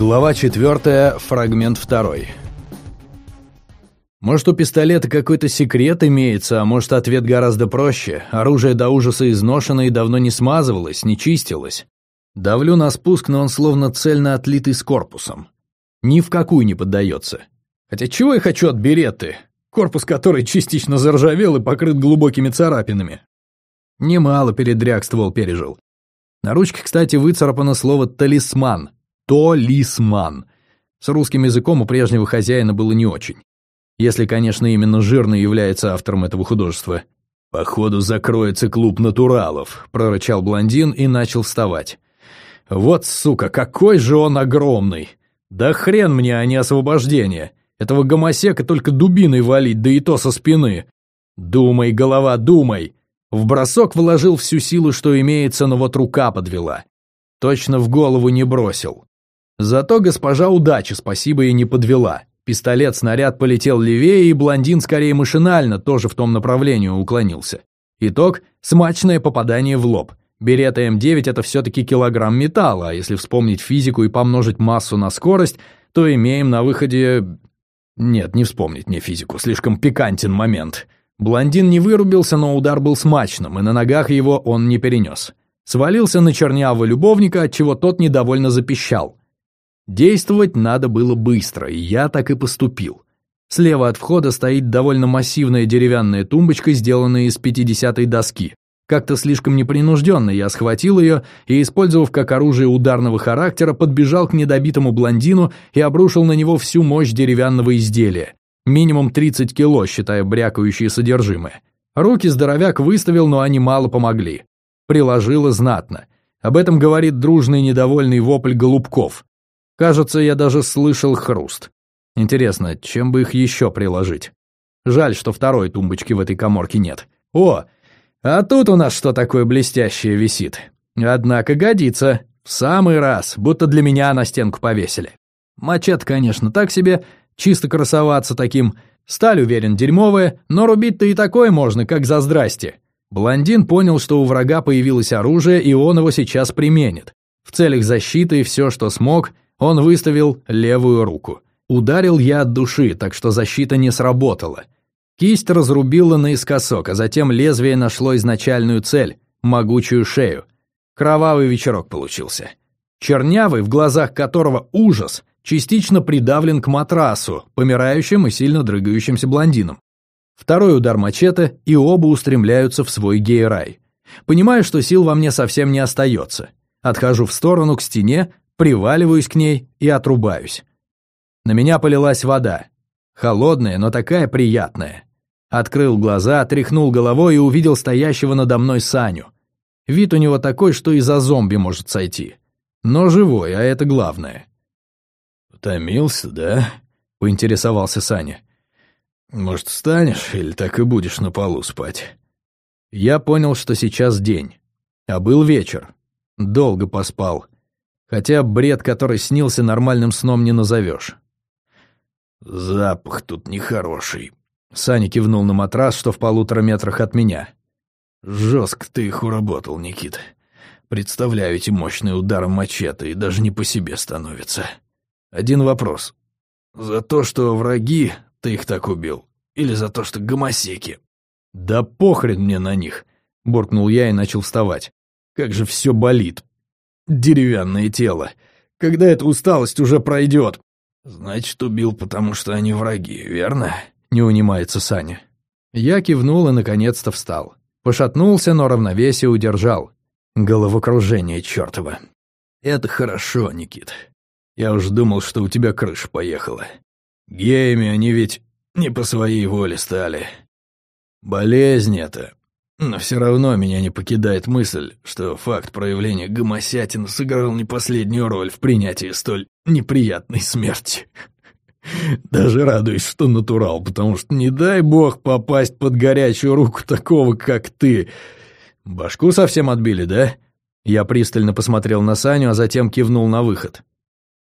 Глава 4, фрагмент 2. Может, у пистолета какой-то секрет имеется, а может, ответ гораздо проще. Оружие до ужаса изношено и давно не смазывалось, не чистилось. Давлю на спуск, но он словно цельно отлитый с корпусом. Ни в какую не поддается. Хотя чего я хочу от береты, корпус которой частично заржавел и покрыт глубокими царапинами. Немало передряг ствол пережил. На ручке, кстати, выцарапано слово «талисман», Толисман. С русским языком у прежнего хозяина было не очень. Если, конечно, именно Жирный является автором этого художества. «Походу, закроется клуб натуралов», — прорычал блондин и начал вставать. «Вот, сука, какой же он огромный! Да хрен мне, а не освобождение! Этого гомосека только дубиной валить, да и то со спины! Думай, голова, думай!» В бросок вложил всю силу, что имеется, но вот рука подвела. Точно в голову не бросил. Зато госпожа удачи, спасибо, и не подвела. Пистолет-снаряд полетел левее, и блондин скорее машинально тоже в том направлении уклонился. Итог – смачное попадание в лоб. Берета М9 – это все-таки килограмм металла, а если вспомнить физику и помножить массу на скорость, то имеем на выходе... Нет, не вспомнить мне физику, слишком пикантен момент. Блондин не вырубился, но удар был смачным, и на ногах его он не перенес. Свалился на чернявого любовника, отчего тот недовольно запищал. Действовать надо было быстро, и я так и поступил. Слева от входа стоит довольно массивная деревянная тумбочка, сделанная из 50-й доски. Как-то слишком непринужденно я схватил ее и, использовав как оружие ударного характера, подбежал к недобитому блондину и обрушил на него всю мощь деревянного изделия. Минимум 30 кило, считая брякающие содержимое. Руки здоровяк выставил, но они мало помогли. Приложило знатно. Об этом говорит дружный недовольный вопль голубков. Кажется, я даже слышал хруст. Интересно, чем бы их еще приложить? Жаль, что второй тумбочки в этой коморке нет. О, а тут у нас что такое блестящее висит. Однако годится. В самый раз, будто для меня на стенку повесили. Мачете, конечно, так себе, чисто красоваться таким. Сталь, уверен, дерьмовая, но рубить-то и такое можно, как за здрасте. Блондин понял, что у врага появилось оружие, и он его сейчас применит. В целях защиты все, что смог, он выставил левую руку. Ударил я от души, так что защита не сработала. Кисть разрубила наискосок, а затем лезвие нашло изначальную цель – могучую шею. Кровавый вечерок получился. Чернявый, в глазах которого ужас, частично придавлен к матрасу, помирающим и сильно дрыгающимся блондином. Второй удар мачете, и оба устремляются в свой гей-рай. Понимаю, что сил во мне совсем не остается. Отхожу в сторону к стене, приваливаюсь к ней и отрубаюсь. На меня полилась вода. Холодная, но такая приятная. Открыл глаза, тряхнул головой и увидел стоящего надо мной Саню. Вид у него такой, что и за зомби может сойти. Но живой, а это главное. «Утомился, да?» — поинтересовался Саня. «Может, встанешь или так и будешь на полу спать?» Я понял, что сейчас день. А был вечер. Долго поспал. Хотя бред, который снился, нормальным сном не назовешь. «Запах тут нехороший», — Саня кивнул на матрас, что в полутора метрах от меня. «Жестко ты их уработал, Никита. Представляю эти мощные удары мачете, и даже не по себе становится. Один вопрос. За то, что враги, ты их так убил? Или за то, что гомосеки?» «Да похрен мне на них!» — буркнул я и начал вставать. «Как же все болит, деревянное тело. Когда эта усталость уже пройдет? Значит, убил, потому что они враги, верно? Не унимается Саня. Я кивнул и наконец-то встал. Пошатнулся, но равновесие удержал. Головокружение чертово. Это хорошо, Никит. Я уж думал, что у тебя крыша поехала. Геями они ведь не по своей воле стали. Болезнь это, но все равно меня не покидает мысль, что факт проявления гомосятин сыграл не последнюю роль в принятии столь неприятной смерти. Даже радуюсь, что натурал, потому что не дай бог попасть под горячую руку такого, как ты. Башку совсем отбили, да? Я пристально посмотрел на Саню, а затем кивнул на выход.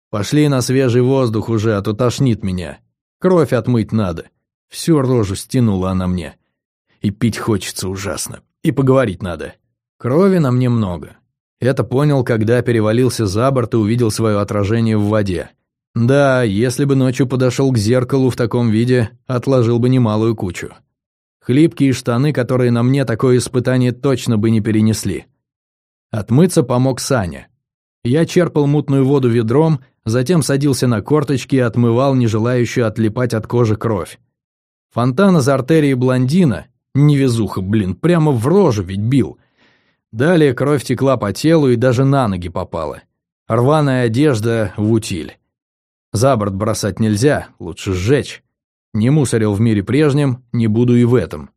Пошли на свежий воздух уже, а то тошнит меня. Кровь отмыть надо. Всю рожу стянула она мне. И пить хочется ужасно. И поговорить надо. Крови на мне много. Это понял, когда перевалился за борт и увидел свое отражение в воде. Да, если бы ночью подошел к зеркалу в таком виде, отложил бы немалую кучу. Хлипкие штаны, которые на мне такое испытание точно бы не перенесли. Отмыться помог Саня. Я черпал мутную воду ведром, затем садился на корточки и отмывал не желающую отлипать от кожи кровь. Фонтан из артерии блондина, невезуха, блин, прямо в рожу ведь бил. Далее кровь текла по телу и даже на ноги попала. Рваная одежда в утиль. За борт бросать нельзя, лучше сжечь. Не мусорил в мире прежнем, не буду и в этом.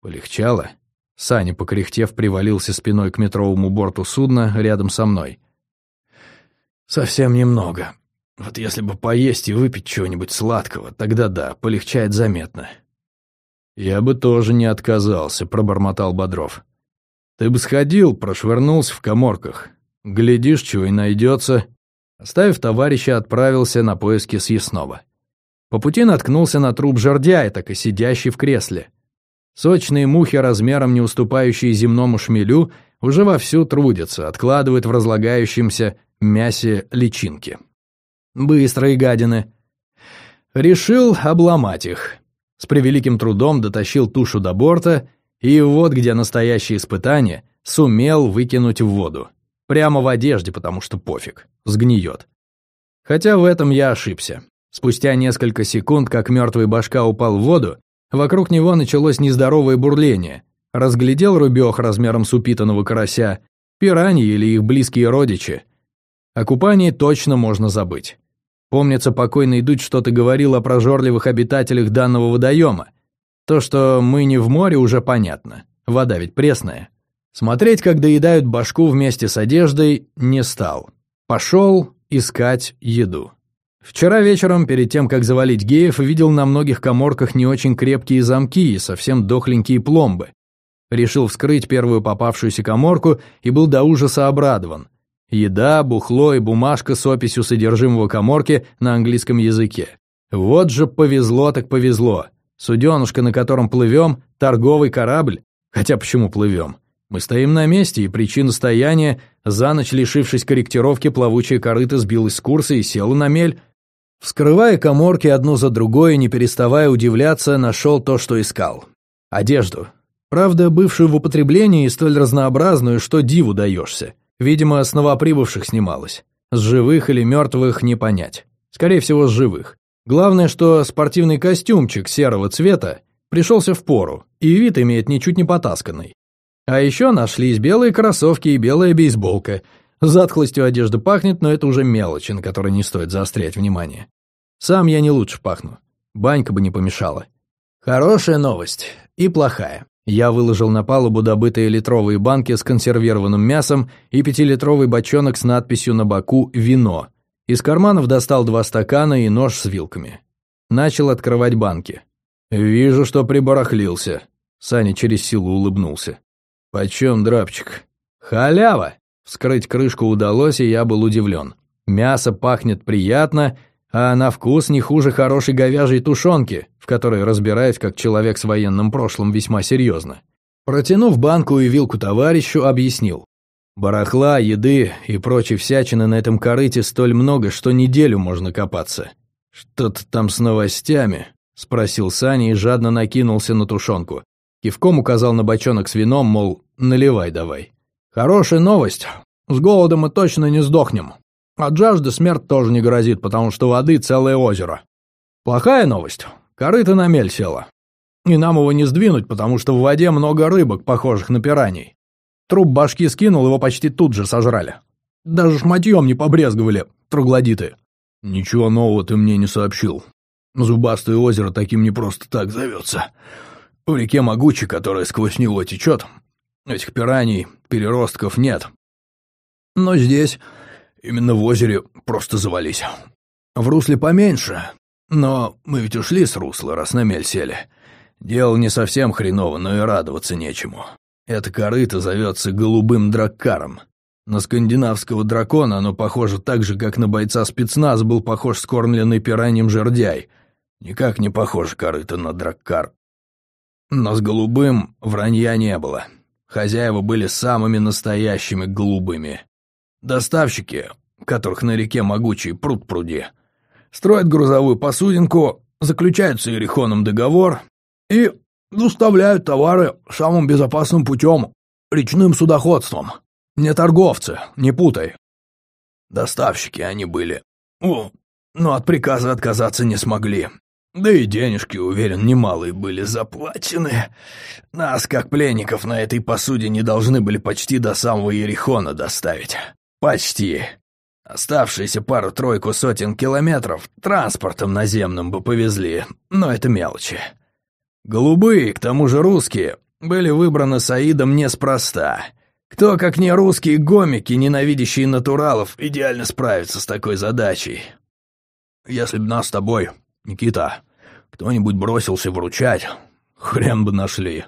Полегчало. Саня, покряхтев, привалился спиной к метровому борту судна рядом со мной. «Совсем немного. Вот если бы поесть и выпить чего-нибудь сладкого, тогда да, полегчает заметно». «Я бы тоже не отказался», — пробормотал Бодров. «Ты бы сходил, прошвырнулся в коморках. Глядишь, чего и найдется». Оставив товарища, отправился на поиски съестного. По пути наткнулся на труп жердяя, так и сидящий в кресле. Сочные мухи, размером не уступающие земному шмелю, уже вовсю трудятся, откладывают в разлагающемся мясе личинки. Быстрые гадины. Решил обломать их. С превеликим трудом дотащил тушу до борта, и вот где настоящее испытание, сумел выкинуть в воду. Прямо в одежде, потому что пофиг, сгниет. Хотя в этом я ошибся. Спустя несколько секунд, как мертвый башка упал в воду, Вокруг него началось нездоровое бурление. Разглядел рубех размером с упитанного карася, пираньи или их близкие родичи. О купании точно можно забыть. Помнится, покойный Дудь что-то говорил о прожорливых обитателях данного водоема. То, что мы не в море, уже понятно. Вода ведь пресная. Смотреть, как доедают башку вместе с одеждой, не стал. Пошел искать еду. Вчера вечером, перед тем, как завалить геев, видел на многих коморках не очень крепкие замки и совсем дохленькие пломбы. Решил вскрыть первую попавшуюся коморку и был до ужаса обрадован. Еда, бухло и бумажка с описью содержимого коморки на английском языке. Вот же повезло так повезло. Суденушка, на котором плывем, торговый корабль. Хотя почему плывем? Мы стоим на месте, и причина стояния, за ночь лишившись корректировки, плавучая корыта сбилась с курса и села на мель, Вскрывая коморки одну за другой, не переставая удивляться, нашел то, что искал. Одежду. Правда, бывшую в употреблении и столь разнообразную, что диву даешься. Видимо, с новоприбывших снималась. С живых или мертвых не понять. Скорее всего, с живых. Главное, что спортивный костюмчик серого цвета пришелся в пору, и вид имеет ничуть не потасканный. А еще нашлись белые кроссовки и белая бейсболка – Затхлостью одежды пахнет, но это уже мелочи, на которые не стоит заострять внимание. Сам я не лучше пахну. Банька бы не помешала. Хорошая новость. И плохая. Я выложил на палубу добытые литровые банки с консервированным мясом и пятилитровый бочонок с надписью на боку «Вино». Из карманов достал два стакана и нож с вилками. Начал открывать банки. «Вижу, что прибарахлился». Саня через силу улыбнулся. «Почем, драпчик?» «Халява!» Вскрыть крышку удалось, и я был удивлен. Мясо пахнет приятно, а на вкус не хуже хорошей говяжьей тушенки, в которой разбираюсь как человек с военным прошлым весьма серьезно. Протянув банку и вилку товарищу, объяснил. Барахла, еды и прочей всячины на этом корыте столь много, что неделю можно копаться. «Что-то там с новостями?» – спросил Саня и жадно накинулся на тушенку. Кивком указал на бочонок с вином, мол, наливай давай. Хорошая новость. С голода мы точно не сдохнем. От жажды смерть тоже не грозит, потому что воды целое озеро. Плохая новость. Корыто на мель села. И нам его не сдвинуть, потому что в воде много рыбок, похожих на пираний. Труп башки скинул, его почти тут же сожрали. Даже шматьем не побрезговали, троглодиты. Ничего нового ты мне не сообщил. Зубастое озеро таким не просто так зовется. В реке Могучей, которая сквозь него течет, Этих пираний, переростков нет. Но здесь, именно в озере, просто завались. В русле поменьше, но мы ведь ушли с русла, раз на мель сели. Дело не совсем хреново, но и радоваться нечему. Это корыто зовется голубым драккаром. На скандинавского дракона оно похоже так же, как на бойца спецназ был похож скормленный пираньем жердяй. Никак не похож корыто на драккар. Но с голубым вранья не было. Хозяева были самыми настоящими голубыми. Доставщики, которых на реке могучий пруд пруди, строят грузовую посудинку, заключают с Иерихоном договор и доставляют товары самым безопасным путем, речным судоходством. Не торговцы, не путай. Доставщики они были. О, но от приказа отказаться не смогли. Да и денежки, уверен, немалые были заплачены. Нас, как пленников, на этой посуде не должны были почти до самого Ерехона доставить. Почти. Оставшиеся пару-тройку сотен километров транспортом наземным бы повезли, но это мелочи. Голубые, к тому же русские, были выбраны Саидом неспроста. Кто, как не русские гомики, ненавидящие натуралов, идеально справится с такой задачей? Если бы нас с тобой, Никита, кто-нибудь бросился выручать, хрен бы нашли.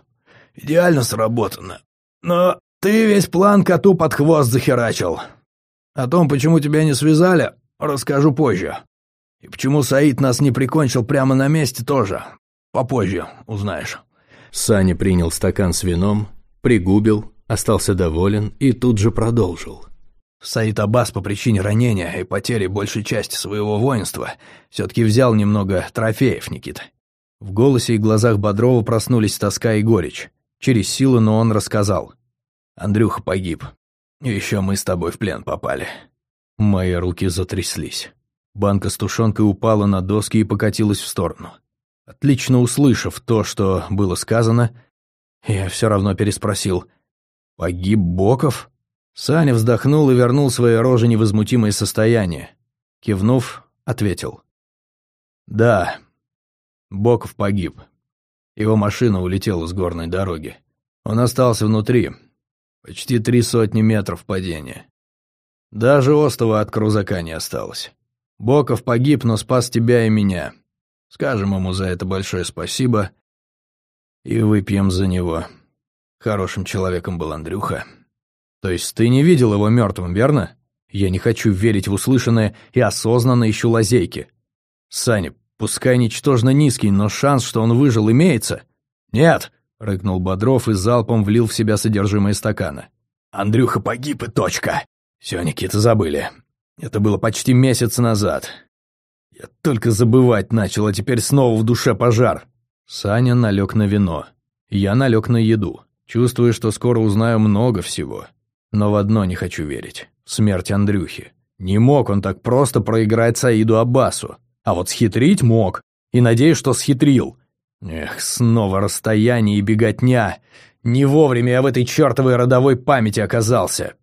Идеально сработано. Но ты весь план коту под хвост захерачил. О том, почему тебя не связали, расскажу позже. И почему Саид нас не прикончил прямо на месте тоже. Попозже узнаешь. Саня принял стакан с вином, пригубил, остался доволен и тут же продолжил. Саид Аббас по причине ранения и потери большей части своего воинства все-таки взял немного трофеев, Никита. В голосе и глазах Бодрова проснулись тоска и горечь. Через силу, но он рассказал. Андрюха погиб. Еще мы с тобой в плен попали. Мои руки затряслись. Банка с тушенкой упала на доски и покатилась в сторону. Отлично услышав то, что было сказано, я все равно переспросил. «Погиб Боков?» Саня вздохнул и вернул своей роже невозмутимое состояние. Кивнув, ответил. «Да, Боков погиб. Его машина улетела с горной дороги. Он остался внутри. Почти три сотни метров падения. Даже остова от крузака не осталось. Боков погиб, но спас тебя и меня. Скажем ему за это большое спасибо и выпьем за него. Хорошим человеком был Андрюха». То есть ты не видел его мертвым, верно? Я не хочу верить в услышанное и осознанно ищу лазейки. Саня, пускай ничтожно низкий, но шанс, что он выжил, имеется. Нет, рыкнул Бодров и залпом влил в себя содержимое стакана. Андрюха погиб и точка. Все, Никита, забыли. Это было почти месяц назад. Я только забывать начал, а теперь снова в душе пожар. Саня налег на вино. Я налег на еду. Чувствую, что скоро узнаю много всего. Но в одно не хочу верить. Смерть Андрюхи. Не мог он так просто проиграть Саиду Аббасу. А вот схитрить мог. И надеюсь, что схитрил. Эх, снова расстояние и беготня. Не вовремя я в этой чертовой родовой памяти оказался.